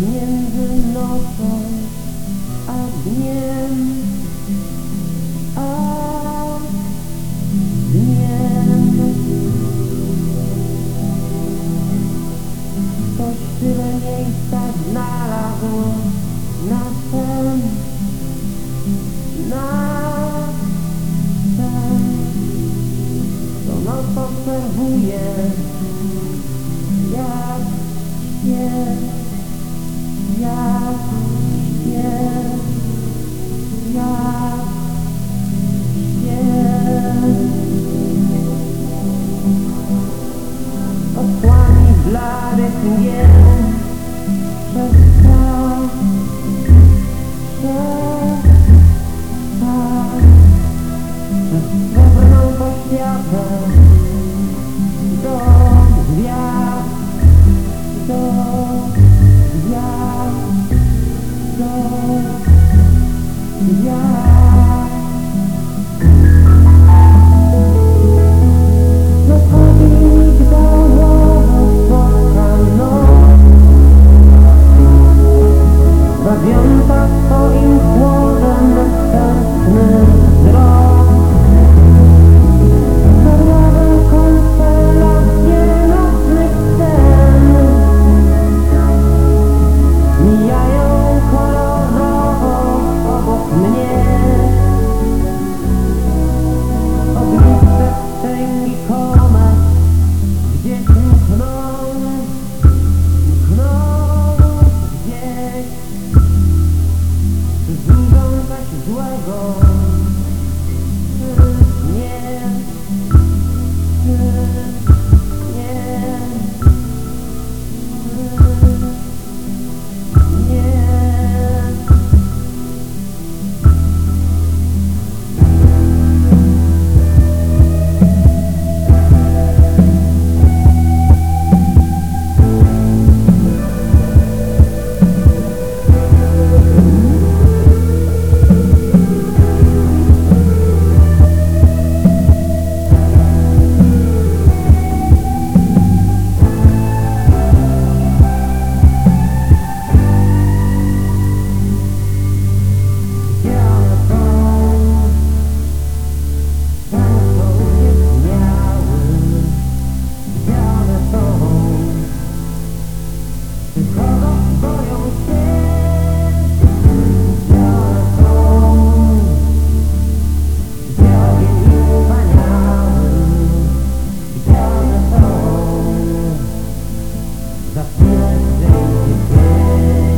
między nocą a dniem, a dniem. Ktoś tyle miejsca znalazł na sen, na sen. To noc obserwuje, jak śpię, Yeah. luego. Nothing to.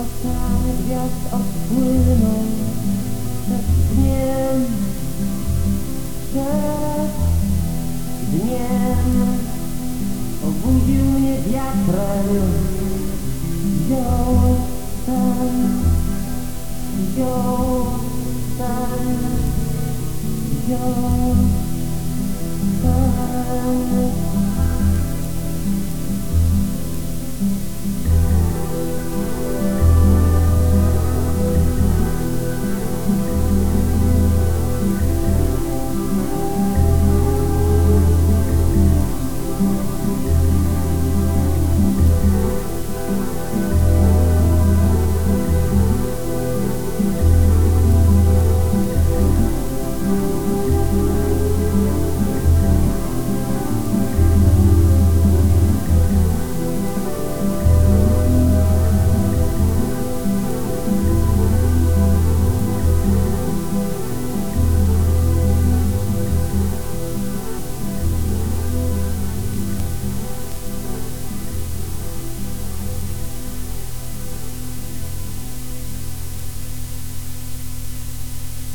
Oceany gwiazd odpłyną przed dniem, przed dniem. Obudził mnie wiatrem, wziął sen, wziął sen, wziął sen.